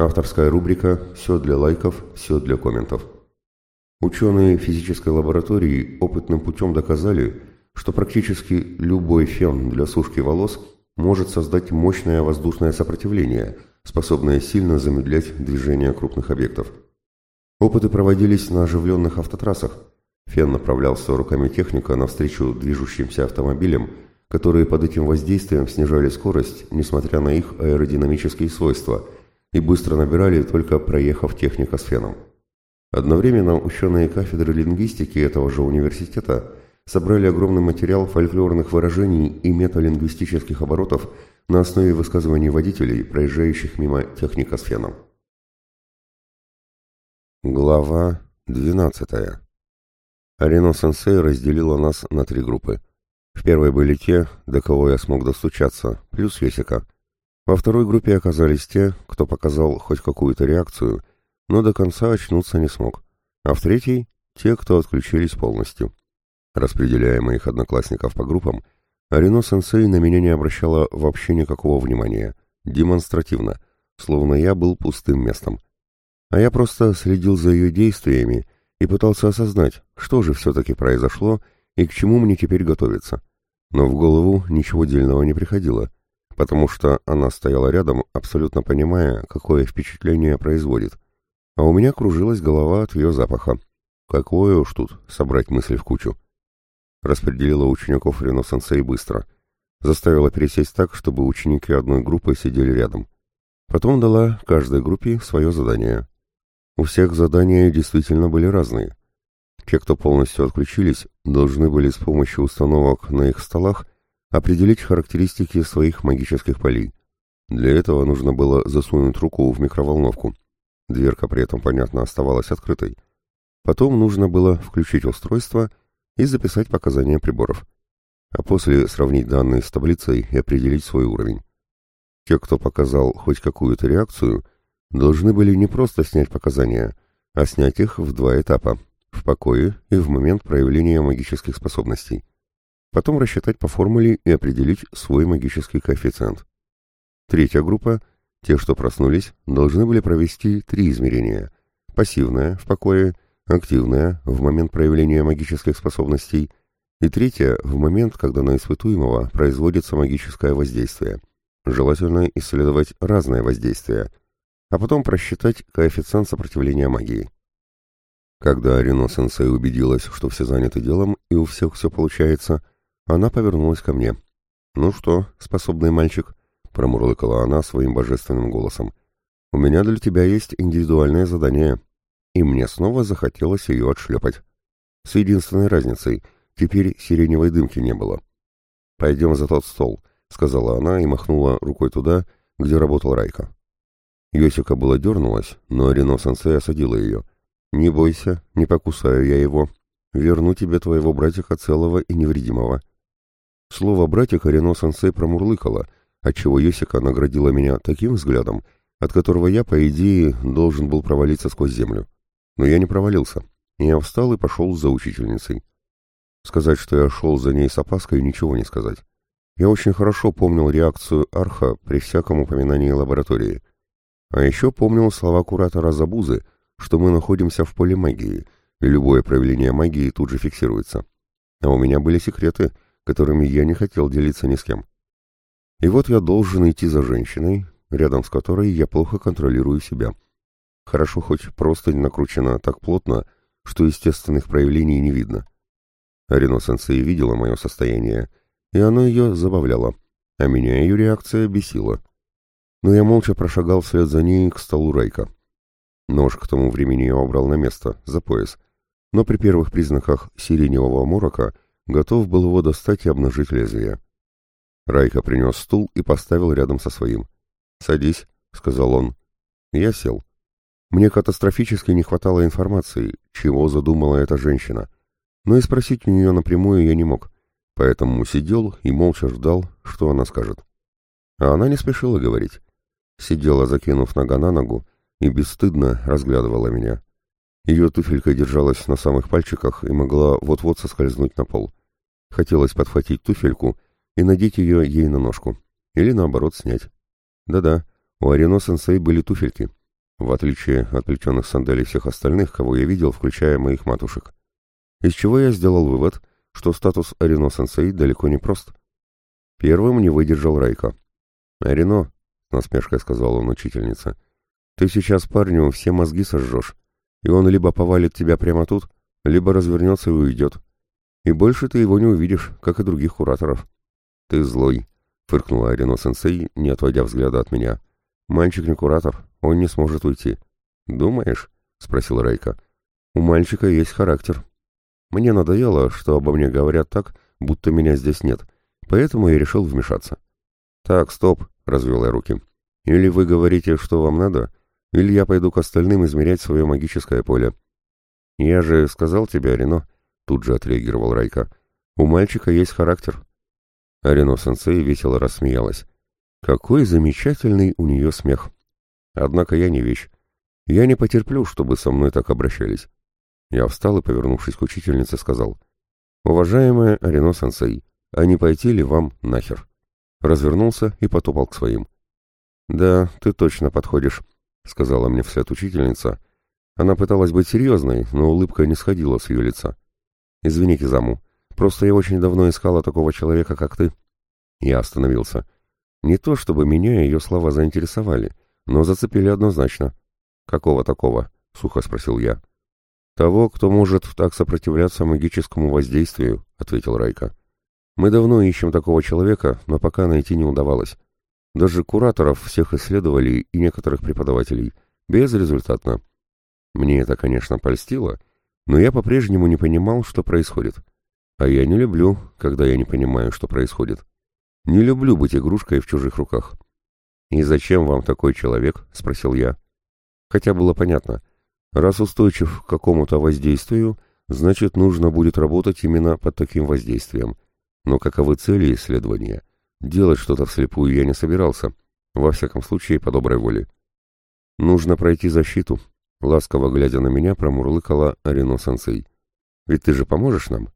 Авторская рубрика «Все для лайков, все для комментов». Ученые физической лаборатории опытным путем доказали, что практически любой фен для сушки волос может создать мощное воздушное сопротивление, способное сильно замедлять движение крупных объектов. Опыты проводились на оживленных автотрассах. Фен направлялся руками техника навстречу движущимся автомобилям, которые под этим воздействием снижали скорость, несмотря на их аэродинамические свойства – и быстро набирали, только проехав техника с феном. Одновременно ученые кафедры лингвистики этого же университета собрали огромный материал фольклорных выражений и металингвистических оборотов на основе высказываний водителей, проезжающих мимо техника с феном. Глава 12. Арино-сенсей разделила нас на три группы. В первой были те, до кого я смог достучаться, плюс Йосика – во второй группе оказались те, кто показал хоть какую-то реакцию, но до конца очнуться не смог, а в третьей — те, кто отключились полностью. Распределяя моих одноклассников по группам, Арино-сенсей на меня не обращала вообще никакого внимания, демонстративно, словно я был пустым местом. А я просто следил за ее действиями и пытался осознать, что же все-таки произошло и к чему мне теперь готовиться. Но в голову ничего дельного не приходило — потому что она стояла рядом, абсолютно понимая, какое впечатление производит. А у меня кружилась голова от ее запаха. Какое уж тут собрать мысли в кучу. Распределила учеников Рено-сенсей быстро. Заставила пересесть так, чтобы ученики одной группы сидели рядом. Потом дала каждой группе свое задание. У всех задания действительно были разные. Те, кто полностью отключились, должны были с помощью установок на их столах определить характеристики своих магических полей. Для этого нужно было засунуть руку в микроволновку. Дверка при этом, понятно, оставалась открытой. Потом нужно было включить устройство и записать показания приборов. А после сравнить данные с таблицей и определить свой уровень. Те, кто показал хоть какую-то реакцию, должны были не просто снять показания, а снять их в два этапа – в покое и в момент проявления магических способностей потом рассчитать по формуле и определить свой магический коэффициент. Третья группа, те, что проснулись, должны были провести три измерения. Пассивное, в покое, активное, в момент проявления магических способностей, и третье, в момент, когда на испытуемого производится магическое воздействие. Желательно исследовать разное воздействие, а потом просчитать коэффициент сопротивления магии. Когда Арино-сенсей убедилась, что все заняты делом и у всех все получается – она повернулась ко мне. «Ну что, способный мальчик?» — промурлыкала она своим божественным голосом. «У меня для тебя есть индивидуальное задание». И мне снова захотелось ее отшлепать. С единственной разницей — теперь сиреневой дымки не было. «Пойдем за тот стол», — сказала она и махнула рукой туда, где работал Райка. Йосика было дернулась, но Рено-сенсей осадила ее. «Не бойся, не покусаю я его. Верну тебе твоего братика целого и невредимого. Слово «братик» Рено-сенсей промурлыкала, отчего Йосика наградила меня таким взглядом, от которого я, по идее, должен был провалиться сквозь землю. Но я не провалился. Я встал и пошел за учительницей. Сказать, что я шел за ней с опаской, ничего не сказать. Я очень хорошо помнил реакцию Арха при всяком упоминании лаборатории. А еще помнил слова куратора Забузы, что мы находимся в поле магии, и любое проявление магии тут же фиксируется. А у меня были секреты — которыми я не хотел делиться ни с кем. И вот я должен идти за женщиной, рядом с которой я плохо контролирую себя. Хорошо хоть простынь накручена так плотно, что естественных проявлений не видно. Арино-сенсей видела мое состояние, и оно ее забавляло, а меня ее реакция бесила. Но я молча прошагал вслед за ней к столу Райка. Нож к тому времени я убрал на место, за пояс, но при первых признаках сиреневого морока — готов был его достать и обнажить лезвие. Райка принес стул и поставил рядом со своим. «Садись», — сказал он. Я сел. Мне катастрофически не хватало информации, чего задумала эта женщина. Но и спросить у нее напрямую я не мог, поэтому сидел и молча ждал, что она скажет. А она не спешила говорить. Сидела, закинув нога на ногу, и бесстыдно разглядывала меня. Ее туфелька держалась на самых пальчиках и могла вот-вот соскользнуть на пол. Хотелось подхватить туфельку и надеть ее ей на ножку. Или наоборот снять. Да-да, у Арино-сенсей были туфельки. в отличие от плетеных сандалий всех остальных, кого я видел, включая моих матушек. Из чего я сделал вывод, что статус Арино-сенсей далеко не прост. Первым не выдержал Райка. «Арино», — насмешкой сказала он учительница, — «ты сейчас парню все мозги сожжешь, и он либо повалит тебя прямо тут, либо развернется и уйдет. И больше ты его не увидишь, как и других кураторов». «Ты злой», — фыркнула Арино-сенсей, не отводя взгляда от меня. «Мальчик не куратор, он не сможет уйти». «Думаешь?» — спросил Райка. «У мальчика есть характер». Мне надоело, что обо мне говорят так, будто меня здесь нет, поэтому я решил вмешаться. «Так, стоп», — развел я руки. «Или вы говорите, что вам надо, или я пойду к остальным измерять свое магическое поле». «Я же сказал тебе, Арино», — тут же отреагировал Райка. «У мальчика есть характер». Арино-сенсей весело рассмеялась. «Какой замечательный у нее смех!» Однако я не вещь. Я не потерплю, чтобы со мной так обращались. Я встал и, повернувшись к учительнице, сказал. «Уважаемая Арино-сенсей, а не пойти ли вам нахер?» Развернулся и потопал к своим. «Да, ты точно подходишь», — сказала мне вслед учительница. Она пыталась быть серьезной, но улыбка не сходила с ее лица. «Извини, Кизаму, просто я очень давно искала такого человека, как ты». Я остановился. Не то, чтобы меня ее слова заинтересовали, но зацепили однозначно. «Какого такого?» — сухо спросил я. «Того, кто может так сопротивляться магическому воздействию», — ответил Райка. «Мы давно ищем такого человека, но пока найти не удавалось. Даже кураторов всех исследовали и некоторых преподавателей. Безрезультатно. Мне это, конечно, польстило, но я по-прежнему не понимал, что происходит. А я не люблю, когда я не понимаю, что происходит. Не люблю быть игрушкой в чужих руках». «И зачем вам такой человек?» — спросил я. Хотя было понятно. Раз устойчив к какому-то воздействию, значит, нужно будет работать именно под таким воздействием. Но каковы цели исследования? Делать что-то вслепую я не собирался. Во всяком случае, по доброй воле. «Нужно пройти защиту», — ласково глядя на меня, промурлыкала Арино-сенсей. «Ведь ты же поможешь нам?»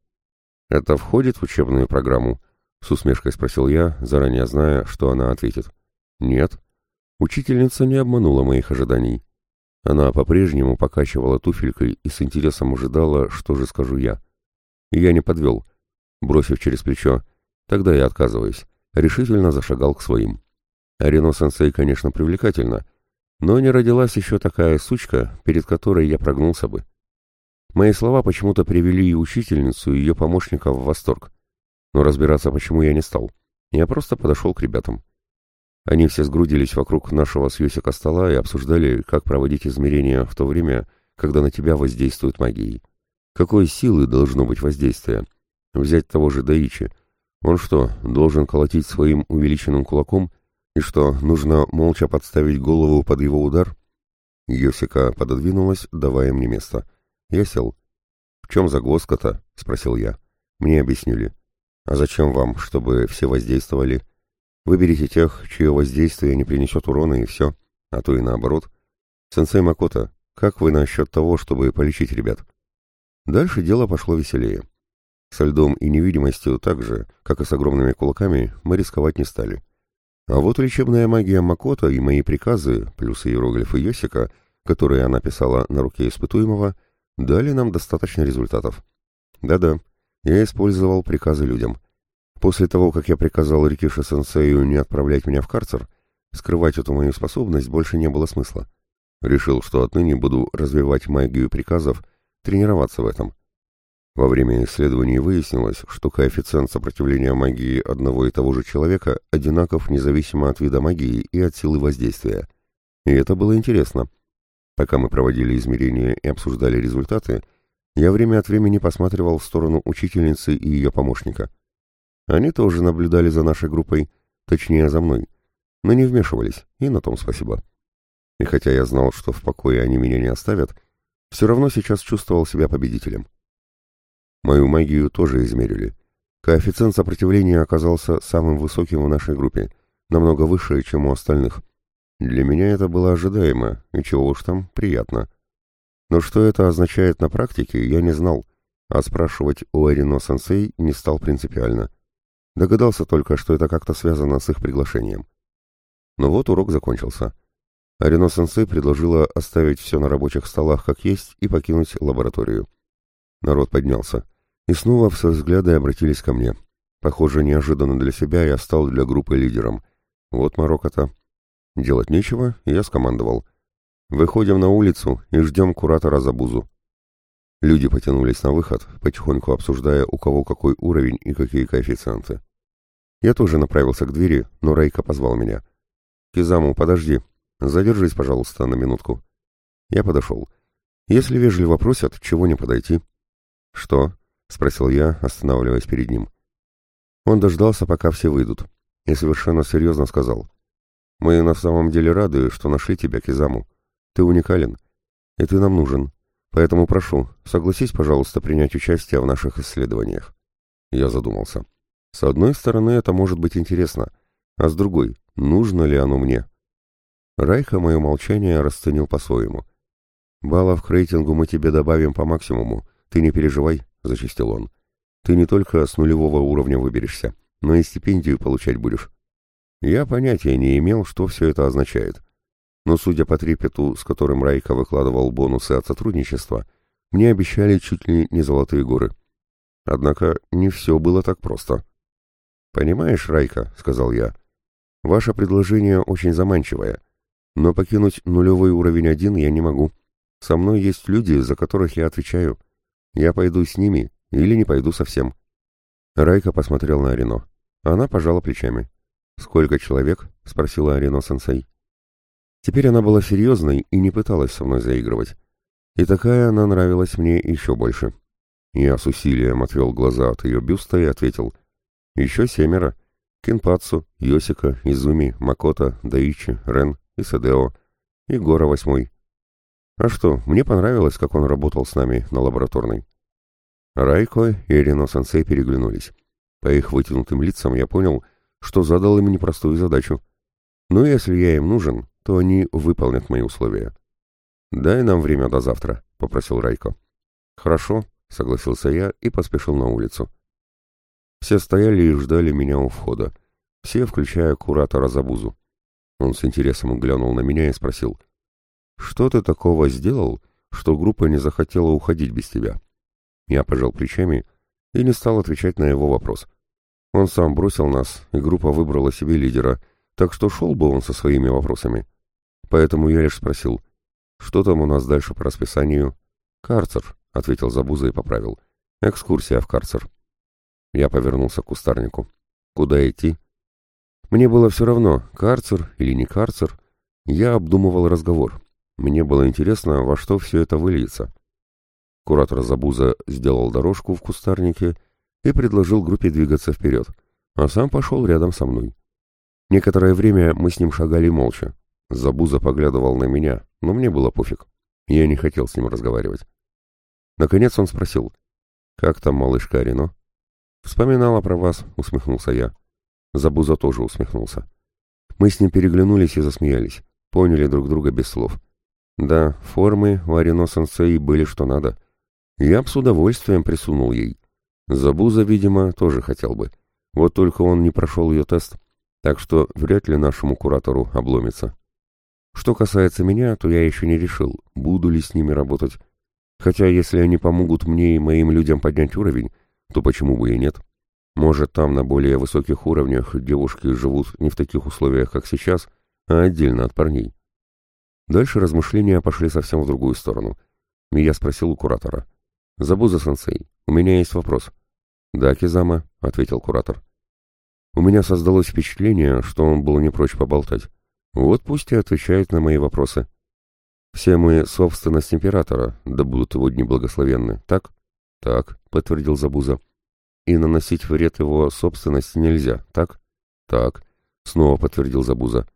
«Это входит в учебную программу?» — с усмешкой спросил я, заранее зная, что она ответит. Нет. Учительница не обманула моих ожиданий. Она по-прежнему покачивала туфелькой и с интересом ожидала, что же скажу я. я не подвел. Бросив через плечо, тогда я отказываюсь, решительно зашагал к своим. Арино-сенсей, конечно, привлекательна, но не родилась еще такая сучка, перед которой я прогнулся бы. Мои слова почему-то привели и учительницу, и ее помощника в восторг. Но разбираться, почему я не стал. Я просто подошел к ребятам. Они все сгрудились вокруг нашего с стола и обсуждали, как проводить измерения в то время, когда на тебя воздействует магией. Какой силы должно быть воздействие? Взять того же Даичи. Он что, должен колотить своим увеличенным кулаком? И что, нужно молча подставить голову под его удар? Йосика пододвинулась, давая мне место. Я сел. «В чем загвоздка-то?» — спросил я. Мне объяснили. «А зачем вам, чтобы все воздействовали?» Выберите тех, чье воздействие не принесет урона, и все, а то и наоборот. Сенсей Макото, как вы насчет того, чтобы полечить ребят? Дальше дело пошло веселее. Со льдом и невидимостью так же, как и с огромными кулаками, мы рисковать не стали. А вот лечебная магия Макото и мои приказы, плюс иероглифы Йосика, которые она писала на руке испытуемого, дали нам достаточно результатов. Да-да, я использовал приказы людям. После того, как я приказал Рикиши-сенсею не отправлять меня в карцер, скрывать эту мою способность больше не было смысла. Решил, что отныне буду развивать магию приказов, тренироваться в этом. Во время исследований выяснилось, что коэффициент сопротивления магии одного и того же человека одинаков независимо от вида магии и от силы воздействия. И это было интересно. Пока мы проводили измерения и обсуждали результаты, я время от времени посматривал в сторону учительницы и ее помощника — они тоже наблюдали за нашей группой, точнее за мной, но не вмешивались, и на том спасибо. И хотя я знал, что в покое они меня не оставят, все равно сейчас чувствовал себя победителем. Мою магию тоже измерили. Коэффициент сопротивления оказался самым высоким в нашей группе, намного выше, чем у остальных. Для меня это было ожидаемо, и чего уж там, приятно. Но что это означает на практике, я не знал, а спрашивать у Эрино-сенсей не стал принципиально. Догадался только, что это как-то связано с их приглашением. Но вот урок закончился. Арино-сенсей предложила оставить все на рабочих столах как есть и покинуть лабораторию. Народ поднялся, и снова все взгляды обратились ко мне. Похоже, неожиданно для себя я стал для группы лидером. Вот Марокко-то. Делать нечего, я скомандовал. Выходим на улицу и ждем куратора за бузу. Люди потянулись на выход, потихоньку обсуждая, у кого какой уровень и какие коэффициенты. Я тоже направился к двери, но Райка позвал меня. «Кизаму, подожди. Задержись, пожалуйста, на минутку». Я подошел. Если вежливо просят, чего не подойти? «Что?» — спросил я, останавливаясь перед ним. Он дождался, пока все выйдут, и совершенно серьезно сказал. «Мы на самом деле рады, что нашли тебя, Кизаму. Ты уникален, и ты нам нужен. Поэтому прошу, согласись, пожалуйста, принять участие в наших исследованиях». Я задумался. С одной стороны, это может быть интересно, а с другой, нужно ли оно мне? Райха мое молчание расценил по-своему. «Баллов к рейтингу мы тебе добавим по максимуму, ты не переживай», — зачистил он. «Ты не только с нулевого уровня выберешься, но и стипендию получать будешь». Я понятия не имел, что все это означает. Но, судя по трепету, с которым Райка выкладывал бонусы от сотрудничества, мне обещали чуть ли не золотые горы. Однако не все было так просто. «Понимаешь, Райка», — сказал я, — «ваше предложение очень заманчивое, но покинуть нулевой уровень один я не могу. Со мной есть люди, за которых я отвечаю. Я пойду с ними или не пойду совсем». Райка посмотрел на Арино. Она пожала плечами. «Сколько человек?» — спросила Арино-сенсей. Теперь она была серьезной и не пыталась со мной заигрывать. И такая она нравилась мне еще больше. Я с усилием отвел глаза от ее бюста и ответил — еще семеро. Кинпацу, Йосика, Изуми, Макота, Даичи, Рен и Садео. И Гора восьмой. А что, мне понравилось, как он работал с нами на лабораторной. Райко и Эрино-сенсей переглянулись. По их вытянутым лицам я понял, что задал им непростую задачу. Но если я им нужен, то они выполнят мои условия. «Дай нам время до завтра», — попросил Райко. «Хорошо», — согласился я и поспешил на улицу. Все стояли и ждали меня у входа. Все, включая куратора Забузу. Он с интересом глянул на меня и спросил. «Что ты такого сделал, что группа не захотела уходить без тебя?» Я пожал плечами и не стал отвечать на его вопрос. Он сам бросил нас, и группа выбрала себе лидера, так что шел бы он со своими вопросами. Поэтому я лишь спросил, что там у нас дальше по расписанию? «Карцер», — ответил Забуза и поправил. «Экскурсия в карцер». Я повернулся к кустарнику. Куда идти? Мне было все равно, карцер или не карцер. Я обдумывал разговор. Мне было интересно, во что все это выльется. Куратор Забуза сделал дорожку в кустарнике и предложил группе двигаться вперед, а сам пошел рядом со мной. Некоторое время мы с ним шагали молча. Забуза поглядывал на меня, но мне было пофиг. Я не хотел с ним разговаривать. Наконец он спросил, «Как там малышка Арино?» «Вспоминала про вас», — усмехнулся я. Забуза тоже усмехнулся. Мы с ним переглянулись и засмеялись. Поняли друг друга без слов. Да, формы у Арино-сенсей были что надо. Я б с удовольствием присунул ей. Забуза, видимо, тоже хотел бы. Вот только он не прошел ее тест, так что вряд ли нашему куратору обломится. Что касается меня, то я еще не решил, буду ли с ними работать. Хотя если они помогут мне и моим людям поднять уровень, то почему бы и нет? Может, там на более высоких уровнях девушки живут не в таких условиях, как сейчас, а отдельно от парней. Дальше размышления пошли совсем в другую сторону. И я спросил у куратора. «Забуза-сенсей, у меня есть вопрос». «Да, Кизама», — ответил куратор. У меня создалось впечатление, что он был не прочь поболтать. Вот пусть и отвечает на мои вопросы. Все мы собственность императора, да будут его дни благословенны, так? Так, подтвердил Забуза. И наносить вред его собственности нельзя, так? Так, снова подтвердил Забуза.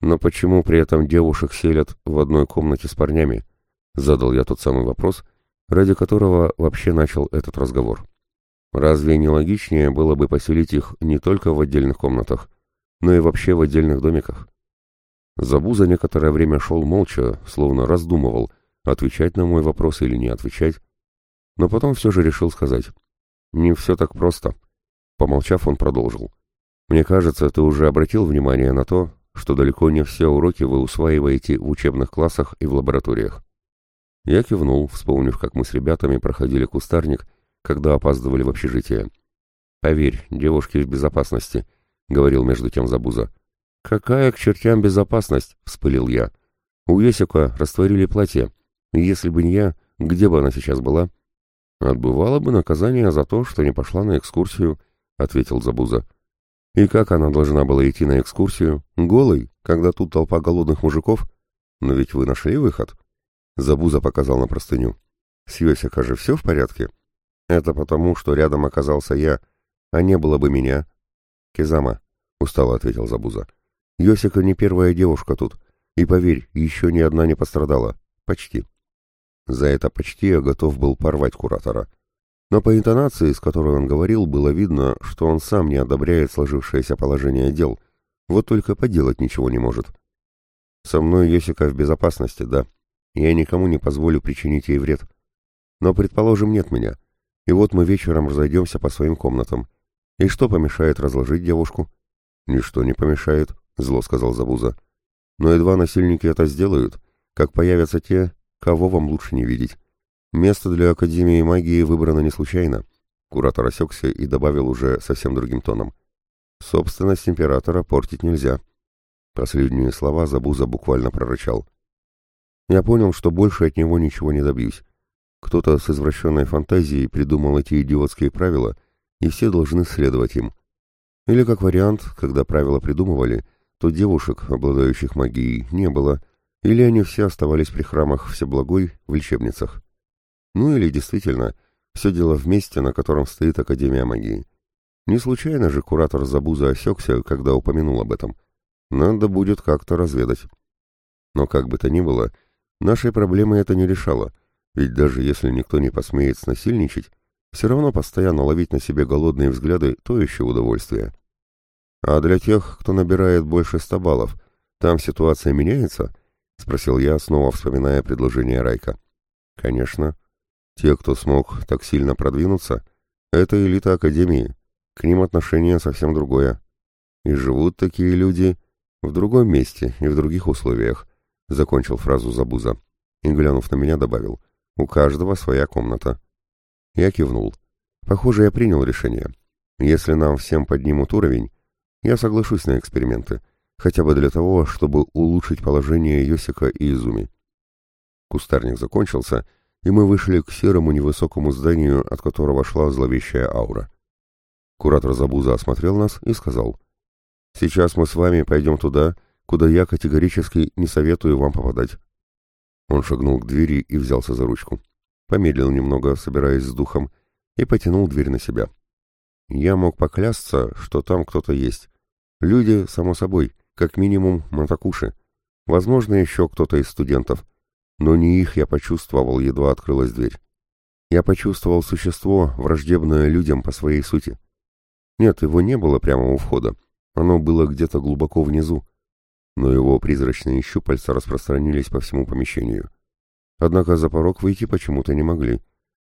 Но почему при этом девушек селят в одной комнате с парнями? Задал я тот самый вопрос, ради которого вообще начал этот разговор. Разве не логичнее было бы поселить их не только в отдельных комнатах, но и вообще в отдельных домиках? Забуза некоторое время шел молча, словно раздумывал, отвечать на мой вопрос или не отвечать, но потом все же решил сказать. «Не все так просто». Помолчав, он продолжил. «Мне кажется, ты уже обратил внимание на то, что далеко не все уроки вы усваиваете в учебных классах и в лабораториях. Я кивнул, вспомнив, как мы с ребятами проходили кустарник, когда опаздывали в общежитие. «Поверь, девушки в безопасности», — говорил между тем Забуза. «Какая к чертям безопасность?» — вспылил я. «У Есика растворили платье. Если бы не я, где бы она сейчас была?» «Отбывала бы наказание за то, что не пошла на экскурсию», — ответил Забуза. «И как она должна была идти на экскурсию? Голой, когда тут толпа голодных мужиков? Но ведь вы нашли выход?» Забуза показал на простыню. «С Йосика же все в порядке?» «Это потому, что рядом оказался я, а не было бы меня». «Кизама», — устало ответил Забуза. «Йосика не первая девушка тут, и поверь, еще ни одна не пострадала. Почти». За это почти я готов был порвать куратора. Но по интонации, с которой он говорил, было видно, что он сам не одобряет сложившееся положение дел, вот только поделать ничего не может. «Со мной Йосика в безопасности, да», я никому не позволю причинить ей вред. Но, предположим, нет меня. И вот мы вечером разойдемся по своим комнатам. И что помешает разложить девушку? Ничто не помешает, зло сказал Забуза. Но едва насильники это сделают, как появятся те, кого вам лучше не видеть. Место для Академии магии выбрано не случайно. Куратор осекся и добавил уже совсем другим тоном. Собственность императора портить нельзя. Последние слова Забуза буквально прорычал. Я понял, что больше от него ничего не добьюсь. Кто-то с извращенной фантазией придумал эти идиотские правила, и все должны следовать им. Или, как вариант, когда правила придумывали, то девушек, обладающих магией, не было, или они все оставались при храмах Всеблагой в лечебницах. Ну или действительно, все дело в месте, на котором стоит Академия магии. Не случайно же куратор Забуза осекся, когда упомянул об этом. Надо будет как-то разведать. Но как бы то ни было, Нашей проблемы это не решало, ведь даже если никто не посмеет снасильничать, все равно постоянно ловить на себе голодные взгляды – то еще удовольствие. А для тех, кто набирает больше ста баллов, там ситуация меняется? — спросил я, снова вспоминая предложение Райка. «Конечно. Те, кто смог так сильно продвинуться, это элита Академии. К ним отношение совсем другое. И живут такие люди в другом месте и в других условиях, Закончил фразу Забуза. И, глянув на меня, добавил. У каждого своя комната. Я кивнул. Похоже, я принял решение. Если нам всем поднимут уровень, я соглашусь на эксперименты. Хотя бы для того, чтобы улучшить положение Йосика и Изуми. Кустарник закончился, и мы вышли к серому невысокому зданию, от которого шла зловещая аура. Куратор Забуза осмотрел нас и сказал, «Сейчас мы с вами пойдем туда, куда я категорически не советую вам попадать. Он шагнул к двери и взялся за ручку. Помедлил немного, собираясь с духом, и потянул дверь на себя. Я мог поклясться, что там кто-то есть. Люди, само собой, как минимум Матакуши. Возможно, еще кто-то из студентов. Но не их я почувствовал, едва открылась дверь. Я почувствовал существо, враждебное людям по своей сути. Нет, его не было прямо у входа. Оно было где-то глубоко внизу, но его призрачные щупальца распространились по всему помещению. Однако за порог выйти почему-то не могли.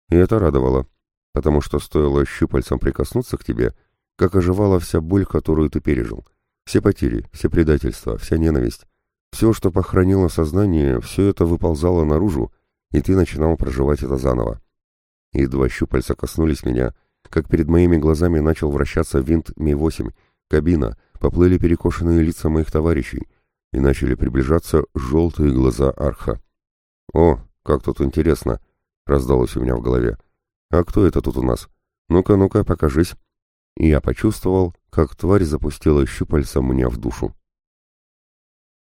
И это радовало, потому что стоило щупальцам прикоснуться к тебе, как оживала вся боль, которую ты пережил. Все потери, все предательства, вся ненависть. Все, что похоронило сознание, все это выползало наружу, и ты начинал проживать это заново. Едва щупальца коснулись меня, как перед моими глазами начал вращаться винт Ми-8, кабина, поплыли перекошенные лица моих товарищей, и начали приближаться желтые глаза Арха. «О, как тут интересно!» — раздалось у меня в голове. «А кто это тут у нас? Ну-ка, ну-ка, покажись!» И я почувствовал, как тварь запустила щупальца мне в душу.